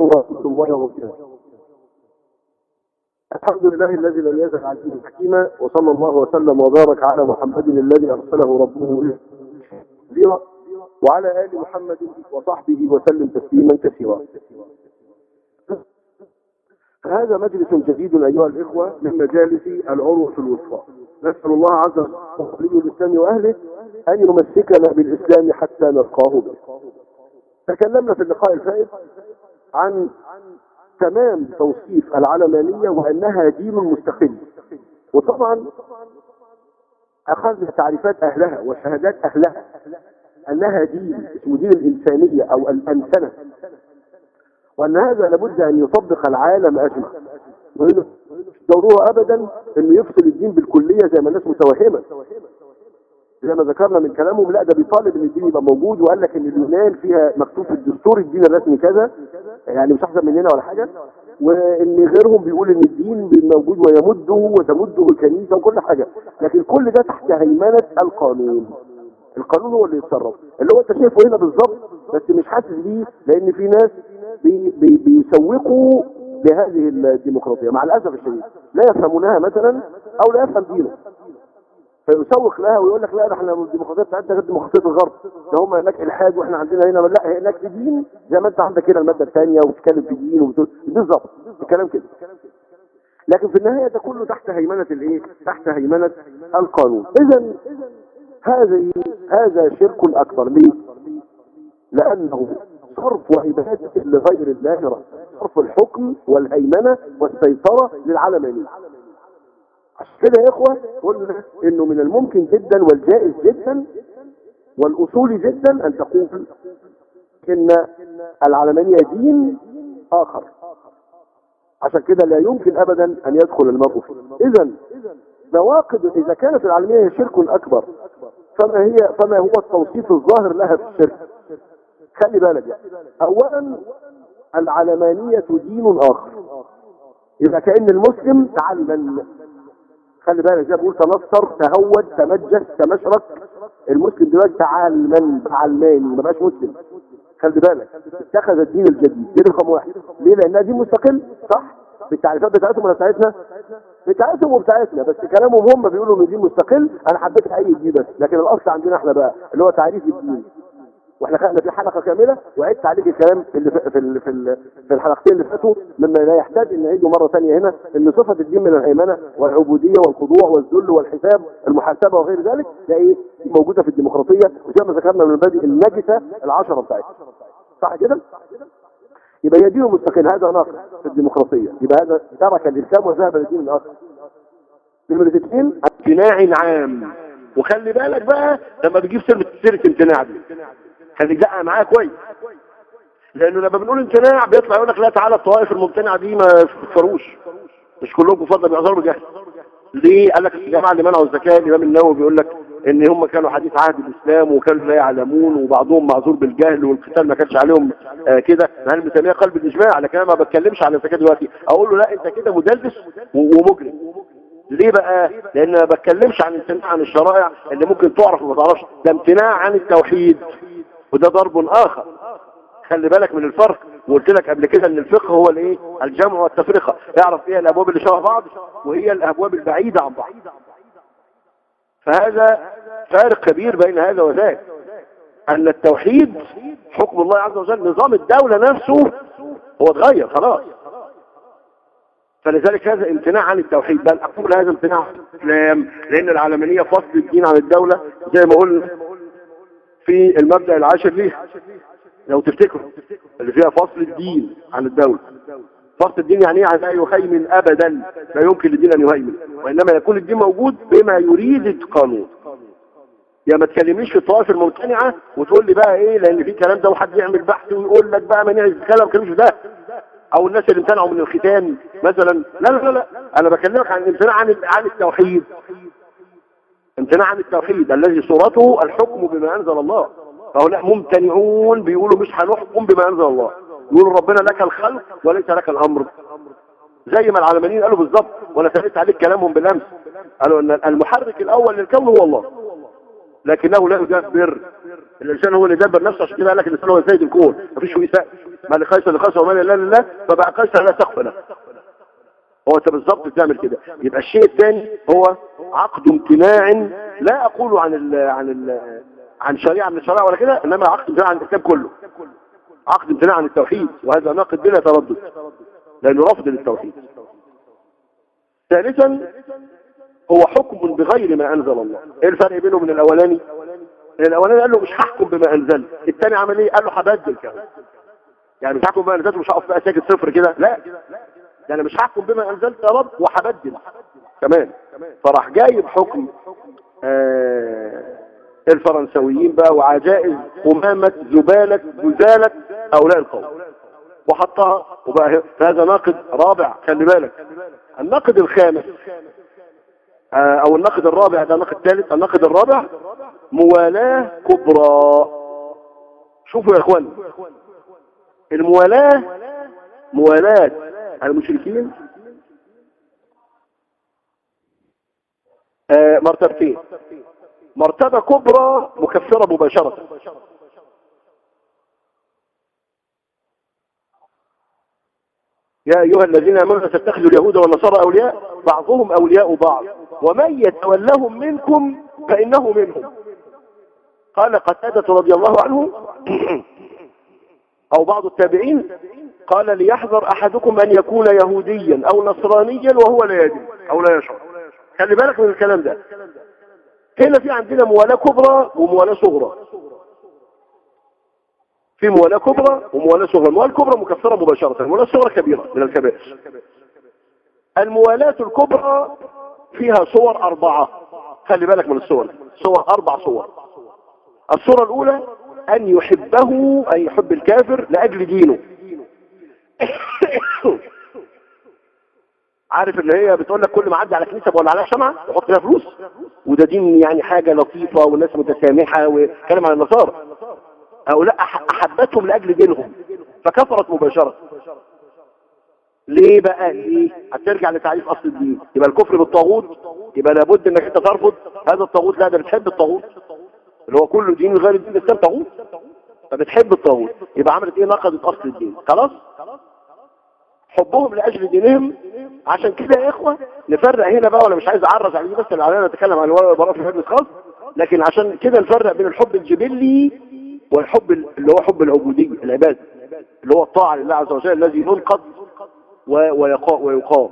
الله وبركاته الحمد لله الذي لم يزل عزيزا حكيما وصلى الله وسلم وبارك على محمد الذي أرسله ربه اليه وعلى آل محمد وصحبه وسلم تسليما كثيرا. هذا مجلس جديد أيها الإخوة من مجالس العروه الوسطى. نسأل الله عز وجل ولي الإسلام وأهله أن يمسكنا بالإسلام حتى نلقاه به. تكلمنا في اللقاء الفائت. عن تمام توصيف العلمانية وأنها دين مستقل. وطبعا أخذنا تعريفات أهلها وشهادات أهلها أنها دين اسمه دين الإنسانية أو الأنسنة وأن هذا لابد أن يطبق العالم أجمع. ضرورة أبدا أنه يفصل الدين بالكلية زي ما الناس متوهمة. زي ما ذكرنا من كلامهم لا ده بيطالب إن الدين يبقى موجود وقال لك إن اليونان فيها مكتوب في الدستور الدين الرسمي كذا يعني مش أحسن مننا ولا حاجة وإن غيرهم بيقول إن الدين موجود ويمده وتمده الكنيسه وكل حاجة. لكن كل ده تحت هيمنة القانون. القانون هو اللي يتصرف. اللي هو أنت شايفه هنا بالظبط بس مش حاسس بيه لأن في ناس بي بي بيسوقوا لهذه الديمقراطية. مع الأسف الشديد لا يفهمونها مثلا أو لا يفهم دينه. فيسوق لها ويقول لك لا ده إحنا الديمقراطية بتاعتنا غير ديمقراطية الغرب ده هم هناك الحاد وإحنا عندنا هنا لا هناك في دين زي ما انت عندك هنا المادة الثانية وبتتكلم في دين بالظبط الكلام كده لكن في النهاية ده كله تحت هيمنة الإيه؟ تحت هيمنة القانون اذا هذه هذا شرك أكبر ليه؟ لأنه صرف عباده لغير الله صرف الحكم والهيمنة والسيطرة للعلمانيه كده يا إخوة قلنا إنه من الممكن جدا والجائز جدا والأصولي جدا أن تقول إن العلمانية دين آخر. عشان كده لا يمكن ابدا أن يدخل المرء فيه اذا نواقض إذا كانت العلمانية هي شرك أكبر فما هي فما هو التوصيف الظاهر لها في الشرك؟ خلي بالك يعني. اولا العلمانية دين آخر. إذا كأن المسلم تعلم خلي بالك زي بقول تنصر تهود تمجس تمشرك المسلم دلوقتي تعالمن علماني ما بقاش مسلم. خلي بالك اتخذ الدين الجديد دي رقم واحد. ليه؟ لانها دين مستقل صح؟ بالتعريفات بتاعتهم ولا بتاعتنا؟ بتاعتهم وبتاعتنا بس كلامهم هم بيقولوا إن دين مستقل. أنا حبيت أي دي بس لكن الأصل عندنا إحنا بقى اللي هو تعريف الدين. وإحنا خدنا في حلقة كاملة وعدت عليك الكلام اللي في في في, في الحلقتين اللي فاتوا مما لا يحتاج إن نعيده مرة ثانية هنا إن صفة الدين من الهيمنه والعبودية والخضوع والذل والحساب المحاسبة وغير ذلك ده إيه؟ موجودة في الديمقراطية وزي ما ذكرنا من المبادئ النجسة العشرة بتاعتها. صح كده؟ يبقى هي دين مستقل هذا ناقص في الديمقراطية. يبقى هذا ترك الإسلام وذهب للدين الآخر. نمرة اثنين امتناع عام وخلي بالك بقى لما بتجيب سيرة امتناع دي. دقق معايا كويس. لأنه لما بنقول امتناع بيطلع يقول لك لا تعالى الطوائف الممتنعة دي ما تكفروش مش كلهم كفار بيعذروا بجهل ليه؟ قال لك الجماعة اللي منعوا الزكاة الإمام النووي بيقول لك إن هم كانوا حديث عهد الإسلام وكانوا لا يعلمون وبعضهم معذور بالجهل والقتال ما كانش عليهم آه كده. هل ابن تيميه قال بالاجماع لكن أنا ما بتكلمش عن الزكاة دلوقتي. أقول له لا أنت كده مدلس ومجرم. ليه بقى؟ لأن ما بتكلمش عن امتناع عن الشرائع اللي ممكن تعرف وما تعرفش. ده امتناع عن التوحيد. وده ضرب آخر. خلي بالك من الفرق. وقلت لك قبل كده إن الفقه هو الإيه؟ الجمع والتفرقة. اعرف إيه الأبواب اللي شبه بعض وهي الأبواب البعيدة عن بعض. فهذا فارق كبير بين هذا وذاك. أن التوحيد حكم الله عز وجل نظام الدولة نفسه هو اتغير خلاص. فلذلك هذا امتناع عن التوحيد. بل أقول هذا امتناع عن الإسلام لأن العلمانية فصل الدين عن الدولة. زي ما قلنا في المبدأ العاشر ليه؟ لو تفتكروا اللي فيها فصل الدين عن الدولة. فصل الدين يعني إيه؟ لا يهيمن ابدا لا يمكن للدين أن يهيمن. وإنما يكون الدين موجود بما يريد القانون. يا ما تكلمنيش في الطوائف الممتنعة وتقول لي بقى إيه؟ لأن في كلام ده وحد يعمل بحث ويقول لك بقى منع الكلام ما ده. أو الناس اللي امتنعوا من الختان مثلا. لا لا لا أنا بكلمك عن الامتناع عن التوحيد. امتناع عن التوحيد الذي صورته الحكم بما أنزل الله. فهؤلاء ممتنعون بيقولوا مش هنحكم بما أنزل الله. يقولوا ربنا لك الخلق وليس لك الأمر. زي ما العلمانيين قالوا بالظبط وأنا سالت عليك كلامهم بالأمس. قالوا إن المحرك الأول للكون هو الله. لكنه لا يدبر. الإنسان هو اللي يدبر نفسه عشان كده قال لك الإنسان هو سيد الكون. مفيش سقف ما لقيصر لقيصر وما لله لله فبقى قيصر لا سقف له. هو انت بالظبط بتعمل كده. يبقى الشيء الثاني هو عقد امتناع لا أقول عن ال عن ال عن شريعة من الشرائع ولا كده إنما عقد امتناع عن الاسلام كله. عقد امتناع عن التوحيد وهذا ناقد بلا تردد لأنه رفض للتوحيد. ثالثا هو حكم بغير ما أنزل الله. إيه الفرق بينه وبين الأولاني؟ الأولاني قال له مش هحكم بما أنزل الثاني عمل إيه؟ قال له هبدل كمان يعني مش هحكم بما أنزلت مش هقف بقى ساكت صفر كده. لا. يعني مش هحكم بما انزلت يا رب وهبدل. كمان. فراح جايب حكم آه الفرنسويين بقى وعجائز قمامة زبالة زلالة هؤلاء القوم. وحطها وبقى هذا ناقد رابع خلي بالك. الناقد الخامس آه أو الناقد الرابع ده ناقد ثالث الناقد الرابع موالاة كبرى. شوفوا يا اخوان الموالاة موالاة المشركين؟ آه مرتبتين. مرتبة كبرى مكفرة مباشرة. يا أيها الذين آمنوا تتخذوا اليهود والنصارى أولياء؟ بعضهم أولياء بعض. ومن يتولهم منكم فإنه منهم. قال قتادة رضي الله عنه أو بعض التابعين قال ليحذر أحدكم أن يكون يهوديا أو نصرانيا وهو لا يدري أو لا يشعر. خلي بالك من الكلام ده. هنا في عندنا موالاة كبرى وموالاة صغرى. في موالاة كبرى وموالاة صغرى. الموالاة الكبرى مكفرة مباشرة. الموالاة الصغرى كبيرة من الكبائر. الموالاة الكبرى فيها صور أربعة. خلي بالك من الصور. صور أربع صور. الصورة الأولى أن يحبه أن يحب الكافر لأجل دينه. عارف اللي هي بتقول لك كل ما عدي على كنيسة ولا عليها شمعة؟ يحط فيها فلوس. وده دين يعني حاجة لطيفة والناس متسامحة وكلام عن النصارى. هؤلاء أحبتهم لأجل دينهم. فكفرت مباشرة. ليه بقى؟ ليه؟ هترجع لتعريف أصل الدين. يبقى الكفر بالطاغوت يبقى لابد إنك أنت ترفض هذا الطاغوت. لا ده بتحب الطاغوت. اللي هو كله دين غير الدين الاسلام طاغوت فبتحب الطاغوت. يبقى عملت إيه؟ نقضت أصل الدين. خلاص؟ حبهم لأجل دينهم. عشان كده يا إخوة نفرق هنا بقى ولا مش عايز أعرض عليه بس اللي نتكلم عن الولاء في المجلس خاص لكن عشان كده نفرق بين الحب الجبلي والحب اللي هو حب العبودية العبادة اللي هو الطاعة لله عز وجل الذي ينقض ويقام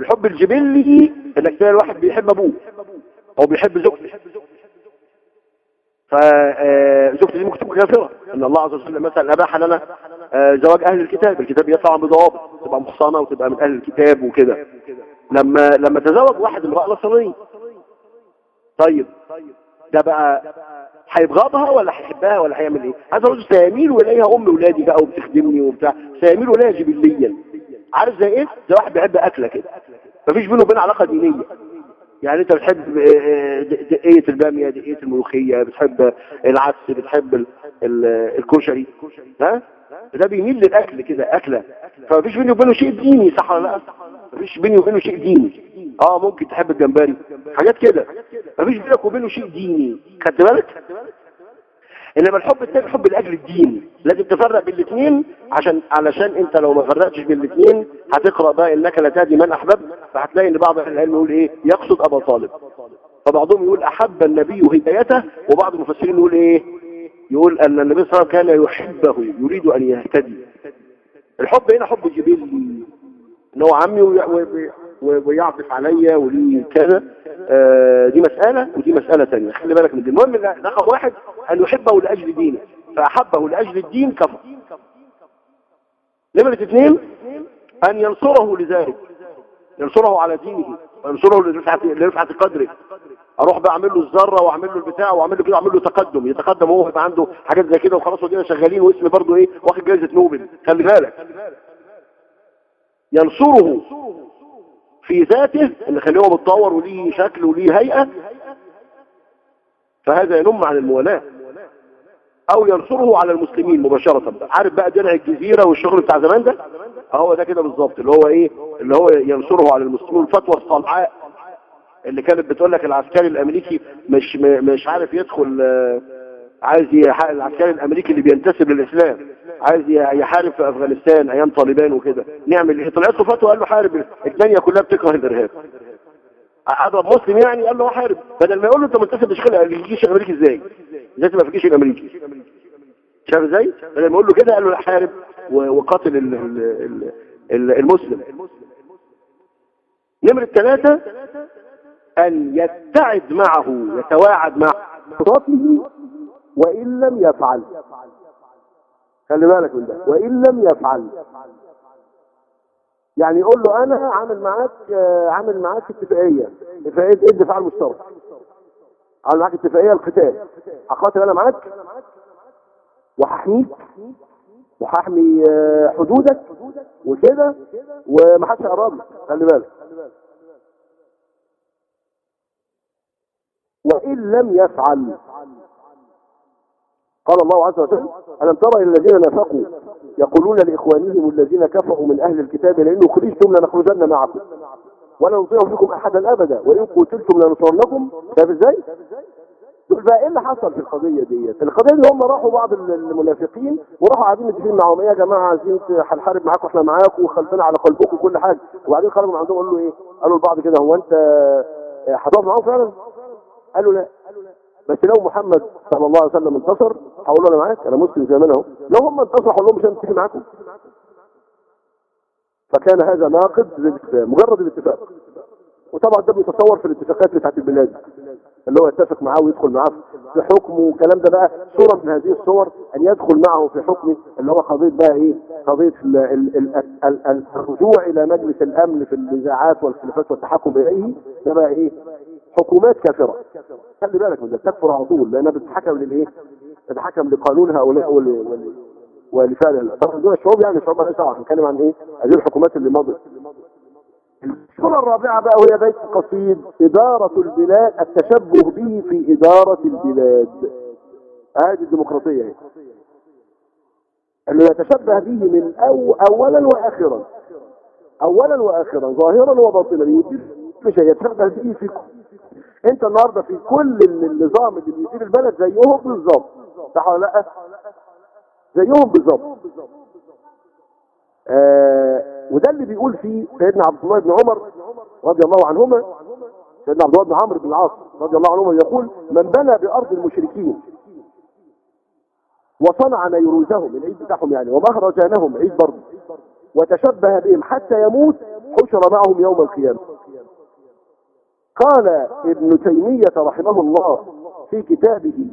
الحب الجبلي إنك تلاقي الواحد بيحب أبوه أو بيحب زوجته. فزوجتي دي ممكن تكون كافره إن الله عز وجل مثلا أباح لنا زواج أهل الكتاب. الكتاب يطلع بضوابط تبقى محصنه وتبقى من أهل الكتاب وكده. لما لما تزوج واحد امرأة نصرانية. طيب ده بقى هيبغضها ولا هيحبها ولا هيعمل إيه؟ هذا الرجل سيميل اليها أم ولادي بقى وبتخدمني وبتاع. سيميل اليها جبليا عارف زي إيه؟ زي واحد بيحب أكلة كده. مفيش بينه وبين علاقة دينية. يعني أنت بتحب دقية البامية دقية الملوخية بتحب العدس بتحب الكشري. ها؟ ده بيميل للأكل كده أكلة. فمفيش بيني وبينه شيء ديني صح ولا لأ؟ مفيش بيني وبينه شيء ديني. آه ممكن تحب الجمبري. حاجات كده. مفيش بينك وبينه شيء ديني. خدت بالك؟ إنما الحب التاني حب لاجل الدين لازم تفرق بين الاثنين عشان علشان أنت لو ما فرقتش بين الاثنين هتقرأ بقى إنك لا تهدي من أحببت. فهتلاقي إن بعض أهل العلم يقول إيه؟ يقصد أبا طالب. فبعضهم يقول أحب النبي هدايته وبعض المفسرين يقول إيه؟ يقول أن النبي صلى الله عليه وسلم كان يحبه يريد أن يهتدي. الحب هنا حب جبلي ان هو عمي ويعطف عليا وليه كذا. آه دي مسألة ودي مسألة ثانية خلي بالك من دي. المهم رقم واحد أن يحبه لأجل دينه. فأحبه لأجل الدين كفر. نمرة اثنين أن ينصره لذلك. ينصره على دينه وينصره لرفعة قدره. أروح بقى اعمل له الذره واعمل له البتاع واعمل له كده اعمل له تقدم يتقدم وهو يبقى عنده حاجات زي كده وخلاص ودينا شغالين واسم برضه إيه واخد جائزه نوبل. خلي بالك. ينصره في ذاته اللي خليه هو متطور وليه شكل وليه هيئة فهذا ينم عن الموالاة. أو ينصره على المسلمين مباشرة عارف بقى درع الجزيرة والشغل بتاع زمان ده؟ أهو ده كده بالظبط اللي هو إيه اللي هو ينصره على المسلمين. الفتوى الصلعاء اللي كانت بتقول لك العسكري الأمريكي مش مش عارف يدخل عايز يحارب العسكري الأمريكي اللي بينتسب للإسلام عايز يحارب في أفغانستان أيام طالبان وكده. نعمل إيه؟ طلعت له فتوى قال له حارب. الثانية كلها بتكره الإرهاب. اضرب مسلم يعني قال له حارب. بدل ما يقول له أنت منتسب للجيش الأمريكي إزاي؟ إزاي تبقى في الجيش الأمريكي؟ شايف إزاي؟ بدل ما يقول له كده قال له لا حارب وقاتل المسلم. نمرة ثلاثة أن يتعد معه يتواعد معه خطاته وإن لم يفعل. خلي بالك من ده. وإن لم يفعل. يعني يقول له أنا عامل معاك عامل معاك اتفاقية. اتفاقية إيه؟ الدفاع المشترك عامل معاك اتفاقية القتال. هقاتل أنا معاك؟ وهحميك. وهحمي حدودك. وكده. ومحدش يقرب لك. خلي بالك. وإن لم يفعل. قال الله عز وجل ألم ترى الذين نفقوا يقولون لإخوانهم الذين كفروا من أهل الكتاب لئن خرجتم لنخرجن معكم. ولا نطيع فيكم أحدا أبدا. وإن قتلتم لنصرنكم. شايف إزاي؟ دول بقى إيه اللي حصل في القضية ديت؟ القضية ان هم راحوا بعض المنافقين وراحوا قاعدين متفقين معاهم. إيه يا جماعة عايزين هنحارب معاكم؟ إحنا معاكم وخلفنا على قلبكم وكل حاجة. وبعدين خرجوا من عندهم قالوا له إيه؟ قالوا لبعض كده هو أنت هتقف معاهم فعلا؟ قالوا لا. بس لو محمد صلى الله عليه وسلم انتصر هقول له أنا معاك أنا مسلم زي ما أنا أهو. لو هم انتصروا هقول لهم مش هنتفق معاكم. فكان هذا ناقض مجرد الاتفاق. وطبعا ده بيتصور في الاتفاقات بتاعت البلاد اللي هو يتفق معاه ويدخل معاه في حكمه والكلام ده بقى. صورة من هذه الصور أن يدخل معه في حكمه اللي هو قضية بقى إيه؟ قضية ال ال ال ال ال الرجوع إلى مجلس الأمن في النزاعات والخلافات والتحكم إليه. ده بقى إيه؟ حكومات كافرة. خلي بالك من ده تكفر على طول لأنها بتتحكم للإيه؟ تتحكم لقانون هؤلاء ولفعل طبعا دول الشعوب يعني الشعوب مالهاش دعوه بنتكلم عن إيه؟ هذه الحكومات اللي مضت. الصورة الرابعة بقى وهي بيت قصيد إدارة البلاد التشبه به في إدارة البلاد. هذه الديمقراطية هي. أنه يتشبه به من أو أولا وآخرا. أولا وآخرا ظاهرا وباطنا يدير مش يتشبه به في انت النهاردة في كل النظام اللي بيدير البلد زيهم بالظبط. صح ولا لا؟ زيهم بالظبط. آه وده اللي بيقول فيه سيدنا عبد الله بن عمر رضي الله عنهما. سيدنا عبد الله بن عمرو بن العاص رضي الله عنهما يقول من بنى بأرض المشركين وصنع نيروزهم العيد بتاعهم يعني ومهرجانهم عيد برضه وتشبه بهم حتى يموت حشر معهم يوم القيامة. قال ابن تيمية رحمه الله في كتابه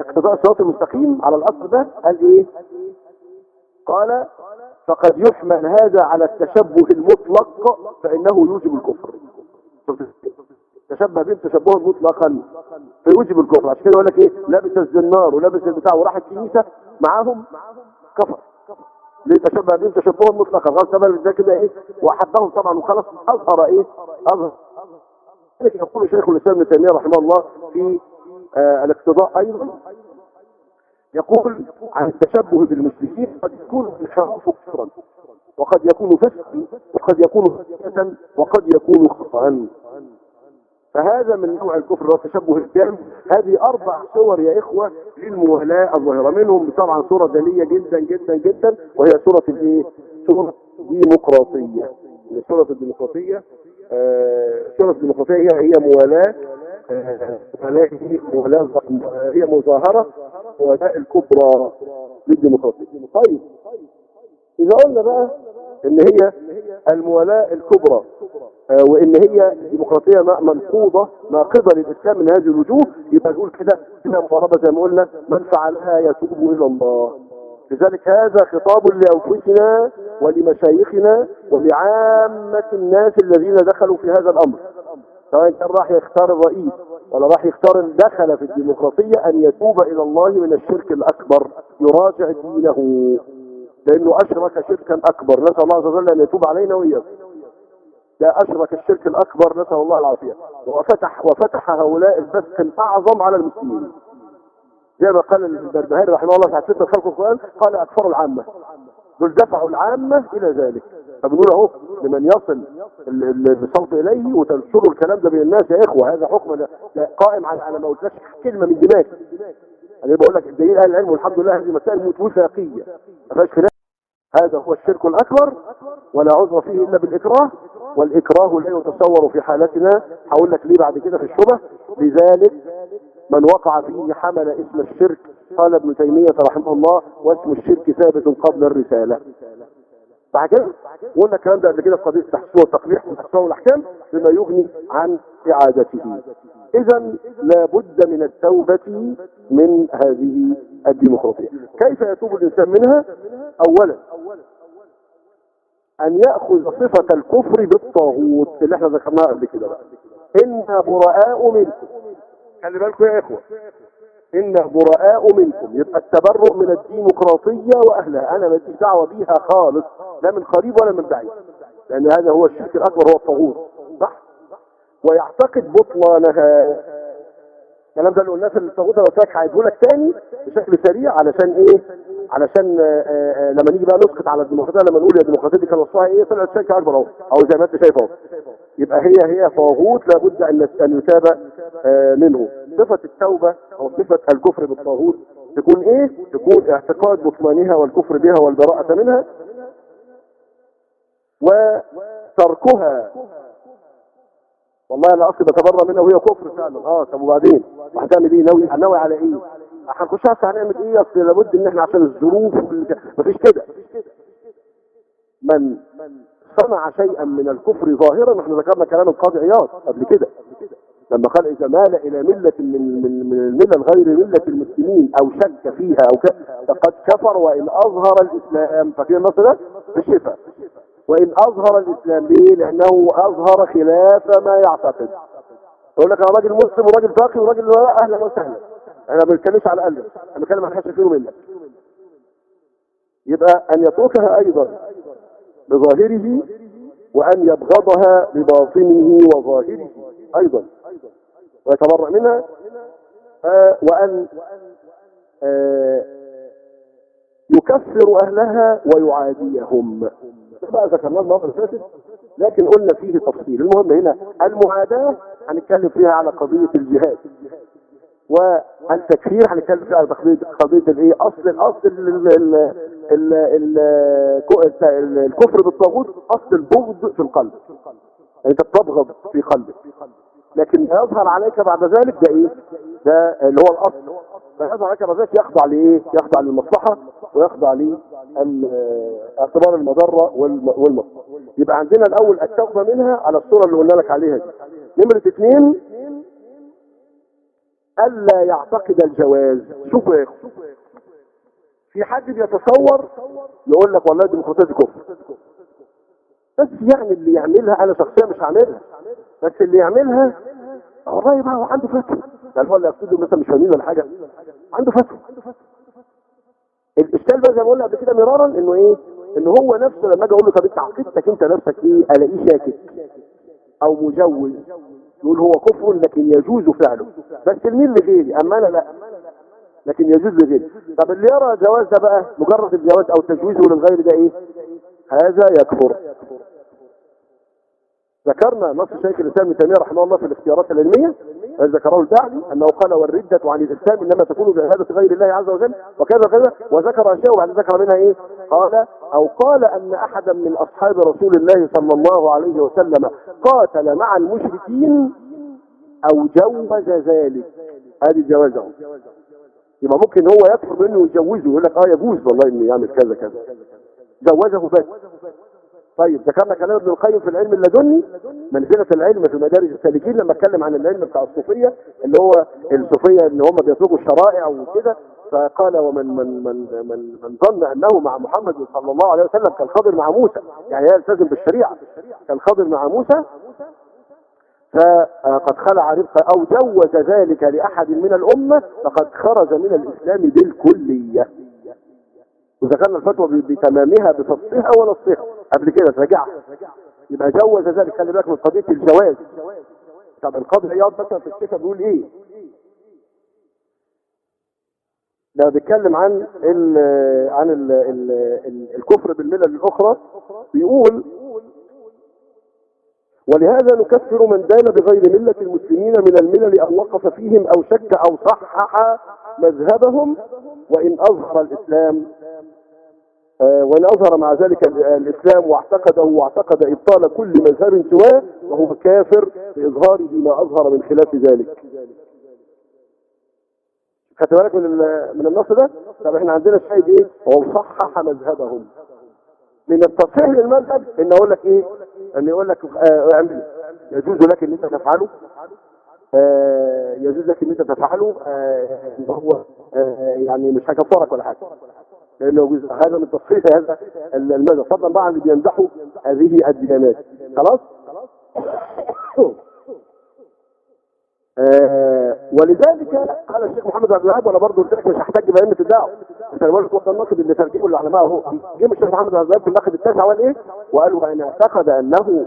اقتضاء الصراط المستقيم على الأصل ده قال إيه؟ قال فقد يحمل هذا على التشبه المطلق فإنه يوجب الكفر. تشبه بهم تشبها مطلقا فيوجب الكفر. عشان كده يقول لك إيه؟ لابس الزنار ولابس البتاع وراح الكنيسة معاهم كفر. ليه تشبه بهم تشبها مطلقا؟ غير سبب ده كده إيه؟ وأحبهم طبعا وخلاص أظهر إيه؟ أظهر لكن يقول شيخ الإسلام ابن تيمية رحمه الله في آه الاقتضاء أيضا يقول عن التشبه بالمشركين قد يكون الانحراف كفرا وقد يكون فسقا وقد يكون خطأ وقد يكون خطأ فهذا من نوع الكفر هو التشبه الكامل هذه أربع صور يا إخوة للموالاة الظاهرة. منهم طبعا صورة جلية جدا جدا جدا وهي صورة الإيه؟ صورة ديمقراطية صورة الديمقراطية. صورة الديمقراطية هي هي موالاة موالاة هي مظاهرة موالاة الكبرى للديمقراطية. طيب. إذا قلنا بقى إن هي الموالاة الكبرى آه وإن هي ديمقراطية منقوضة ناقضة للإسلام من هذه الوجوه يبقى نقول كده إنها مقاربة زي ما قلنا من فعلها يتوب إلى الله. لذلك هذا خطاب لأنفسنا ولمشايخنا ولعامة الناس الذين دخلوا في هذا الأمر. سواء كان راح يختار الرئيس ولا راح يختار دخل في الديمقراطية أن يتوب إلى الله من الشرك الأكبر يراجع دينه. لأنه أشرك شركا أكبر. نسأل الله عز وجل أن يتوب علينا وإياكم. ده أشرك الشرك الأكبر. نسأل الله العافية. وفتح, وفتح هؤلاء الفسق الأعظم على المسلمين. زي ما قال البربهاري رحمه الله ساعة ستة خلق القرآن قال أكثر العامة. دول دفعوا العامة إلى ذلك. فبنقول اهو لمن يصل الصوت إليه وتنشروا الكلام ده بين الناس. يا إخوة هذا حكم قائم على أنا ما قلتلكش كلمة من دماغي. أنا بقول لك دليل أهل العلم والحمد لله هذه مسائل وثاقيه ما فيهاش خلاف. هذا هو الشرك الأكبر ولا عذر فيه إلا بالإكراه. والإكراه لا يتصور في حالتنا. هقول لك ليه بعد كده في الشبه؟ لذلك من وقع فيه حمل اسم الشرك. قال ابن تيمية رحمه الله واسم الشرك ثابت قبل الرسالة. بعد كده؟ قلنا الكلام ده قبل كده في قضية التحسين والتقبيح. والأحكام بما يغني عن إعادته. اذا لابد من التوبة من هذه الديمقراطية. كيف يتوب الإنسان منها؟ اولا أن يأخذ صفة الكفر بالطاغوت اللي إحنا ذكرناها قبل كده بقى. أنا براء منكم. خلي بالكم يا إخوة. إنا براء منكم يبقى التبرؤ من الديمقراطية وأهلها. أنا ماليش دعوة بيها خالص لا من قريب ولا من بعيد. لأن هذا هو الشرك الأكبر هو الطاغوت. صح؟ ويعتقد بطلانها. الكلام ده اللي قلناه في الطاغوت أنا قلت لك لك تاني بشكل سريع علشان إيه؟ علشان آآ آآ لما نيجي بقى نسقط على الديمقراطية لما نقول يا الديمقراطيه دي كان وصفها إيه؟ طلعت شرك أكبر أهو. أو زي ما أنت شايف أهو. يبقى هي هي طاغوت لابد أن أن يتاب منه. صفة التوبة أو صفة الكفر بالطاغوت تكون إيه؟ تكون اعتقاد بطلانها والكفر بها والبراءة منها وتركها. والله أنا اصلي بتبرى منها وهي كفر فعلا. آه طب وبعدين؟ هتعمل إيه؟ ناوي ناوي على إيه؟ هنخش هنعمل إيه؟ أصل لابد إن إحنا عشان الظروف مفيش كده. من صنع شيئا من الكفر ظاهرا إحنا ذكرنا كلام القاضي عياض قبل كده. لما قال اذا مال إلى ملة من من من الملة غير ملة المسلمين أو شك فيها أو ك... فقد كفر وإن أظهر الإسلام ففي النص ده؟ بالشفاء. وإن أظهر الإسلام ليه لأنه أظهر خلاف ما يعتقد. يقول لك أنا راجل مسلم وراجل فاقي وراجل لا أهلا وسهلا. أنا ما بتكلمش على قلبك أنا بتكلم عن حاجة فيه منك يبقى أن يتركها أيضا بظاهره وأن يبغضها بباطنه وظاهره أيضا. ويتبرأ منها آه وأن آه يكفر أهلها ويعاديهم. بقى ذكرناه المره اللي فاتت لكن قلنا فيه تفصيل. المهم هنا المعاداة هنتكلم فيها على قضية الجهاد والتكفير هنتكلم فيها على قضيه قضية الإيه؟ أصل الاصل ال ال ال ال الكفر بالطاغوت أصل البغض في القلب. أنت بتبغض في قلبك. لكن ما يظهر عليك بعد ذلك ده إيه؟ ده اللي هو الأصل. ما يظهر عليك بعد ذلك يخضع لإيه؟ يخضع للمصلحة ويخضع لاعتبار المضرة والمصلحة. يبقى عندنا الأول التوبة منها على الصورة اللي قلنا لك عليها دي. نمرة اثنين ألا يعتقد الجواز. شوفوا يا اخوان في حد بيتصور يقول لك والله الديمقراطيه دي كفر بس يعني اللي يعملها أنا شخصيا مش هعملها. بس اللي يعملها والله ما هو عنده فتوى ده هو اللي يقصده مثلا مش فاهمين ولا حاجة. عنده فتوى الاشكال بقى زي ما قلنا قبل كده مرارا إنه إيه؟ ان هو نفسه لما أجي أقول له طب أنت عقيدتك أنت نفسك إيه؟ ألاقيه شاكك أو مجوز يقول هو كفر لكن يجوز فعله. بس لمين لغيري. أما أنا لا. لكن يجوز لغيري. طب اللي يرى جواز ده بقى مجرد الجواز أو تجويزه للغير ده إيه؟ هذا يكفر. ذكرنا نص شيخ الإسلام ابن تيمية رحمه الله في الاختيارات العلمية ذكره البعلي أنه قال والردة عن الإسلام إنما تكون بعبادة غير الله عز وجل وكذا وكذا وذكر اشياء وبعد ذكر منها إيه؟ قال أو قال أن أحدا من أصحاب رسول الله صلى الله عليه وسلم قاتل مع المشركين أو جوز ذلك. ادي جوازه. يبقى ممكن هو يكفر منه ويجوزه يقول لك آه يجوز والله انه يعمل كذا كذا. جوزه بس. طيب ذكرنا كلام ابن القيم في العلم اللدني منزلة العلم في مدارج السالكين لما اتكلم عن العلم بتاع الصوفية اللي هو الصوفية إن هم بيطلبوا الشرائع وكده فقال ومن من من من من ظن أنه مع محمد صلى الله عليه وسلم كالخضر مع موسى يعني يلتزم بالشريعة كالخضر مع موسى فقد خلع رزق أو جوز ذلك لأحد من الأمة فقد خرج من الإسلام بالكلية. وذكرنا الفتوى بتمامها بفصلها ونصها. قبل كده تراجعها يبقى جوز ذلك. خلي بالك من قضية الجواز. طب القاضي عياض مثلا في الشفا بيقول إيه؟ ده بيتكلم عن ال عن ال ال الكفر بالملل الأخرى. بيقول ولهذا نكفر من دان بغير ملة المسلمين من الملل أو وقف فيهم أو شك أو صحح مذهبهم وإن أظهر الإسلام. وإن أظهر مع ذلك الإسلام واعتقده واعتقد إبطال كل مذهب سواه وهو كافر بإظهاره ما أظهر من خلاف ذلك. خدت بالك من من النص ده؟ طب إحنا عندنا الشاهد إيه؟ هو صحح مذهبهم. من التصحيح للمذهب إن أقول لك إيه؟ إن يقول لك آه اعمل يجوز لك إن أنت تفعله. آه يجوز لك إن أنت تفعله. آه هو آه يعني مش هكفرك ولا حاجة. لأنه هذا من تصحيح هذا المذهب فضلا بقى اللي بيمدحوا هذه الديانات خلاص آه ولذلك قال الشيخ محمد عبد الوهاب وأنا برضه قلت لك مش هحتاج بأئمة الدعوه بس أنا بقول لك الناقد اللي تركيبه العلماء اهو جه الشيخ محمد عبد الوهاب في الناقد التاسع وقال إيه؟ وقال وان اعتقد أنه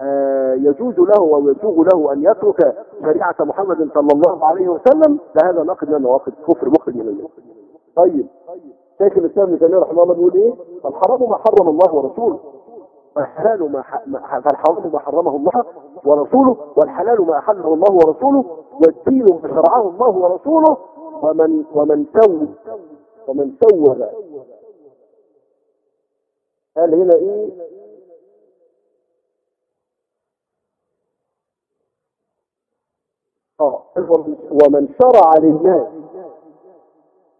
آه يجوز له أو يسوغ له أن يترك شريعة محمد صلى الله عليه وسلم فهذا ناقد من نواقد كفر مخرج من المسلمين. طيب شيخ الإسلام ابن تيمية رحمه الله بيقول إيه؟ الحرام ما حرم الله ورسوله. والحلال ما فالحرام ما حرمه الله ورسوله والحلال ما أحله الله ورسوله والدين ما شرعه الله ورسوله ومن ومن سوى ومن سوى. قال هنا إيه؟ آه ومن شرع للناس.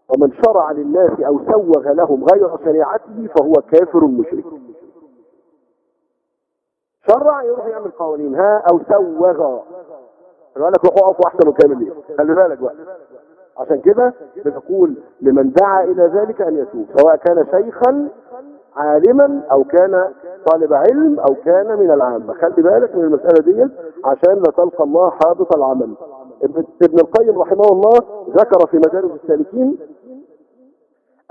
ومن شرع للناس أو سوغ لهم غير شريعته فهو كافر مشرك. شرع يروح يعمل قوانين. ها أو سوغ. قال لك روحوا اقفوا أحسن وكامل ليه خلي بالك بقى. عشان كده بنقول لمن دعا إلى ذلك أن يتوب سواء كان شيخا عالما أو كان طالب علم أو كان من العامة. خلي بالك من المسألة دي عشان لا تلقى الله حابط العمل. ابن القيم رحمه الله ذكر في مدارج السالكين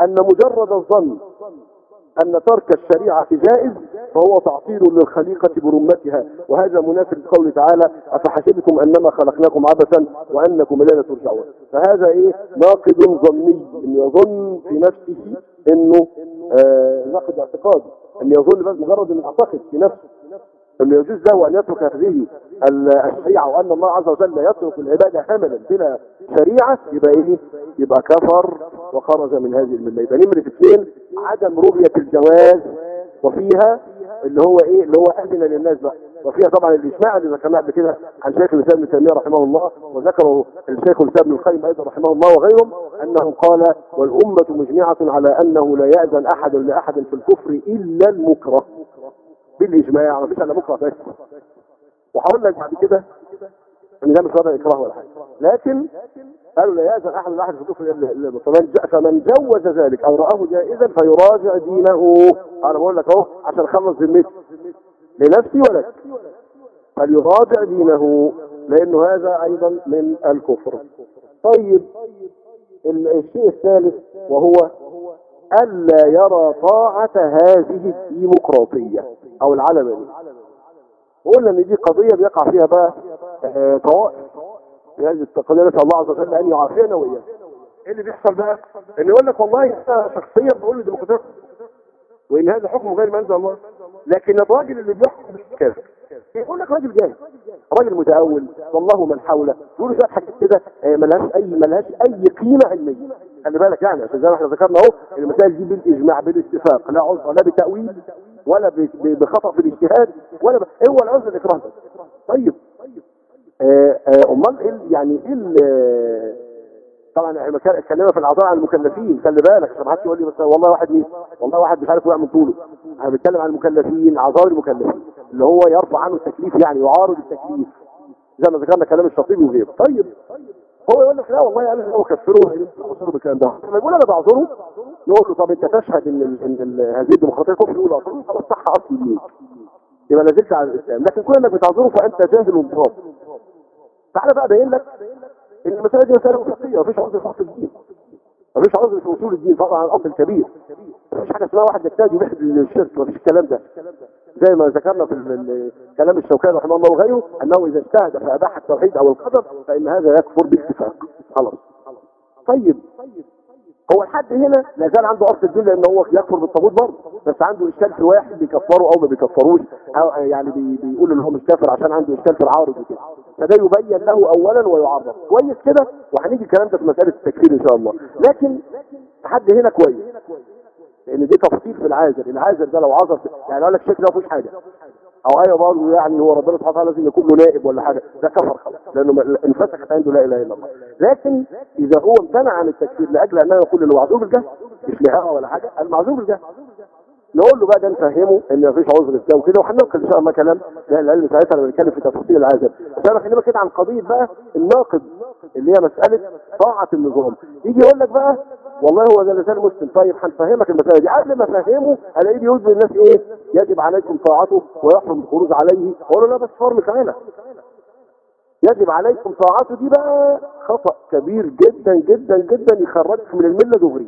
أن مجرد الظن أن ترك الشريعة جائز فهو تعطيل للخليقة برمتها. وهذا منافر لقوله تعالى أفحسبتم أنما خلقناكم عبثا وأنكم إلينا ترجعون. فهذا إيه؟ ناقد ظني إن يظن في نفسه إنه آه ناقد اعتقادي أن يظن بس مجرد أن يعتقد في نفسه. أنه يجوز له أن يترك هذه الشريعة وأن الله عز وجل يترك العبادة هملا بلا شريعة يبقى إيه؟ يبقى كفر وخرج من هذه الملة. يبقى نمرة اثنين عدم رؤية الجواز وفيها اللي هو إيه؟ اللي هو أذن للناس بقى. وفيها طبعا الاجماع اللي ذكرناه قبل كده عن شيخ الإسلام ابن تيمية رحمه الله وذكره الشيخ الإسلام ابن القيم أيضا رحمه الله وغيرهم أنه قال والأمة مجمعة على أنه لا يأذن أحد لأحد في الكفر إلا المكره. بالاجماع ما فيش الا مكره بس وهقول لك بعد كده إن ده مش وضع إكراه ولا حاجة. لكن قالوا لا يأذن أحد الأحد في الكفر فمن, فمن جوز ذلك أو رآه جائزا فيراجع دينه. أنا بقول لك أهو عشان خلص ذمتي. لنفسي ولك. فليراجع دينه لأنه هذا أيضا من الكفر. طيب الشيء الثالث وهو ألا يرى طاعة هذه الديمقراطية أو العلمانية قلنا ان دي قضية بيقع فيها بقى طوائف. في هذه القضية نسأل الله عز وجل أن يعافينا واياه إيه اللي بيحصل بقى؟ إن يقول لك والله أنا شخصيا بقول له ديمقراطية وإن هذا حكم غير ما أنزل الله. لكن الراجل اللي بيحكم كذا يقول لك راجل جاهل راجل متأول والله من حوله. يقول شوية حاجات كده ملهاش اي ملهاش أي قيمة علمية. خلي بالك يعني عشان زي ما إحنا ذكرنا أهو المسائل دي بالإجماع بالاتفاق لا عذر لا بتأويل ولا بخطأ في الاجتهاد ولا ب... هو العذر الاكراه طيب. أمال إيه يعني إيه طبعا إحنا اتكلمنا في الاعضاء عن المكلفين خلي بالك عشان ما حدش يقول لي بس والله واحد مين والله واحد مش عارف وقع من طوله. إحنا بنتكلم عن المكلفين اعضاء المكلفين. اللي هو يرفع عنه التكليف يعني يعارض التكليف. زي ما ذكرنا كلام الشاطبي وغيره. طيب هو يقول لك لا والله أنا هو كفره ويقول بالكلام ده. لما يقول أنا بعذره نقول له طب أنت تشهد إن هذه الديمقراطية كفر يقول اعذره خلاص صح اصلي دينك يبقى نزلت على الإسلام. لكن كل إنك بتعذره فأنت جاهل ومضاد. تعالى بقى ابين لك إن المسألة دي مسألة فقهيه مفيش عذر في أصل الدين. مفيش عذر في أصول الدين. طبعا الاصل الكبير. مفيش حاجة اسمها واحد يجتهد ويحد للشرك. مفيش الكلام ده. زي ما ذكرنا في كلام الشوكاني رحمه الله وغيره أنه إذا اجتهد فاباح التوحيد أو القدر فإن هذا يكفر باتفاق خلاص. طيب. هو لحد هنا لا زال عنده اصل الدين لأن هو يكفر بالطاغوت برضه بس عنده إشكال في واحد بيكفره أو ما بيكفروش أو يعني بي بيقول إن هو مش كافر عشان عنده إشكال في العارض وكده. فده يبين له اولا ويعرف كويس كده؟ وهنيجي الكلام ده في مسألة التكفير إن شاء الله. لكن لحد هنا كويس. لأن دي تفصيل في العازل العازل ده لو عذر يعني قال لك شكله ما فيهوش حاجة. أو أيوه برضه يعني هو ربنا سبحانه وتعالى لازم يكون له نائب ولا حاجة. ده كفر خلاص لأنه انفسخت عنده لا إله إلا الله. لكن إذا هو امتنع عن التكفير لأجل أنه يقول انه معذور بالجهل مش لهوى ولا حاجة المعذور بالجهل نقول له بقى ده نفهمه إن مفيش عذر في ده وكده وهننقل إن شاء الله كلام لا العلم ساعتها لما نتكلم في تفاصيل العازل. بس أنا بكلمك كده عن قضية بقى الناقد اللي هي مسألة طاعة النظام. يجي يقول لك بقى والله هو ده لسان مسلم طيب هنفهمك المسألة دي. قبل ما أفهمه الاقيه بيقول للناس إيه؟ يجب عليكم طاعته ويحرم الخروج عليه. أقول له لا بس فرم تعالى يجب عليكم طاعته دي بقى خطأ كبير جدا جدا جدا يخرجك من الملة دغري؟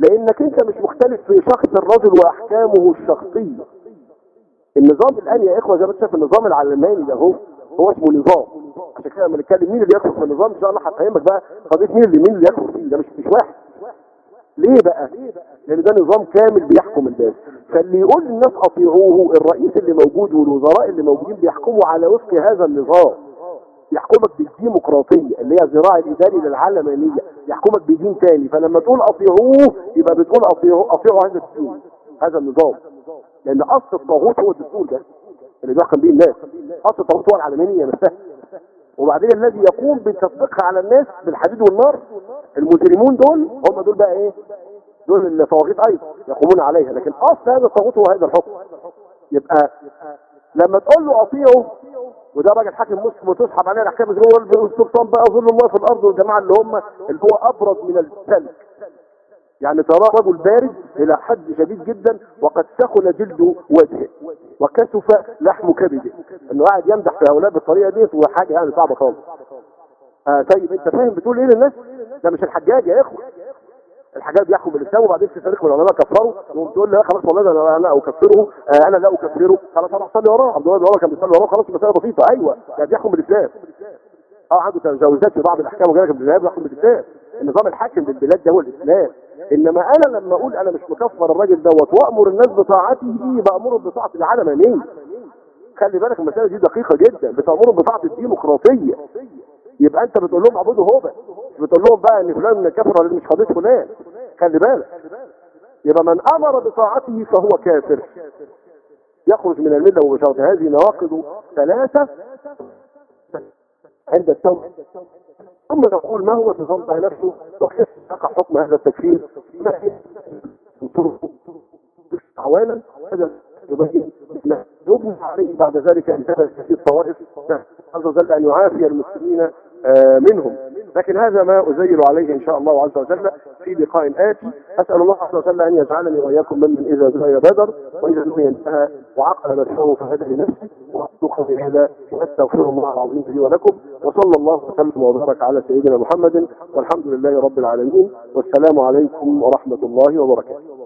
لأنك أنت مش مختلف في شخص الرجل وأحكامه الشخصية. النظام الآن يا إخوة زي ما أنت شايف النظام العلماني ده هو هو اسمه نظام. عشان كده لما نتكلم مين اللي يكفر في النظام إن شاء الله هفهمك بقى قضية مين اللي مين اللي يكفر فيه. ده مش مش واحد. ليه بقى؟ لأن ده نظام كامل بيحكم الناس. فاللي يقول للناس أطيعوه الرئيس اللي موجود والوزراء اللي موجودين بيحكموا على وفق هذا النظام. يحكمك بالديمقراطية اللي هي الذراع الإداري للعلمانية. يحكمك بدين تاني. فلما تقول أطيعوه يبقى بتقول أطيعوا أطيعوا هذا الدين هذا النظام. لأن أصل الطاغوت هو الدستور ده. اللي بيحكم به الناس. أصل الطاغوت هو العلمانية نفسها وبعدين الذي يقوم بتطبيقها على الناس بالحديد والنار المجرمون دول هم دول بقى إيه؟ دول الطواغيت أيضا يقومون عليها. لكن أصل هذا الطاغوت هو هذا الحكم. يبقى لما تقول له أطيعه وده راجل حاكم مسلم وتسحب عليه الأحكام السلطان بقى ظل الله في الأرض والجماعة اللي هم اللي هو ابرد من الثلج يعني تراه رجل بارد إلى حد شديد جدا وقد سخن جلد وجهه وكسف لحم كبده. إنه قاعد يمدح في هؤلاء بالطريقة دي وحاجة يعني صعبة خالص. آه طيب أنت فاهم بتقول إيه للناس؟ ده مش الحجاج يا إخوة. الحجاج بيحكم بالإسلام وبعدين في تاريخ من العلماء كفروا وقوم تقول له خلاص والله أنا أنا أكفره آه أنا لا أكفره. خلاص أنا أصلي وراه. عبد الله بن كان بيصلي وراه. خلاص المساله بسيطة. أيوه ده بيحكم بالإسلام. آه عنده تجاوزات في بعض الأحكام وجالك بالاسلام بيحكم بالإسلام. النظام الحاكم للبلاد ده هو الإسلام. إنما أنا لما أقول أنا مش مكفر الراجل دوت وأمر الناس بطاعته بامرهم بطاعة العلمانيه خلي بالك المسألة دي دقيقة جدا. بتامرهم بطاعة الديمقراطية. يبقى أنت بتقول لهم اعبدوا هوبا بتقول لهم بقى إن فلان كافر ولا مش قضية فلان. خلي بالك. يبقى من أمر بطاعته فهو كافر. يخرج من الملة مباشره هذه نواقض ثلاثة عند التوبة. ثم نقول ما هو النظام ده نفسه؟ وكيف يقع حكم هذا التكفير؟ ما هي طرقه اعوانا هذا يبين يبنى عليه بعد ذلك أن هذا في الطوائف عز وجل أن يعافي المسلمين منهم. لكن هذا ما أزيل عليه إن شاء الله عز وجل في لقاء آتي. أسأل الله عز وجل أن يجعلني وإياكم ممن إذا دعي بدر وإذا دعي انتهى وعقل نفسه فهدى لنفسه وأصدق بهذا وأستغفر الله العظيم لي ولكم. وصلى الله وسلم وبارك على سيدنا محمد والحمد لله رب العالمين والسلام عليكم ورحمة الله وبركاته.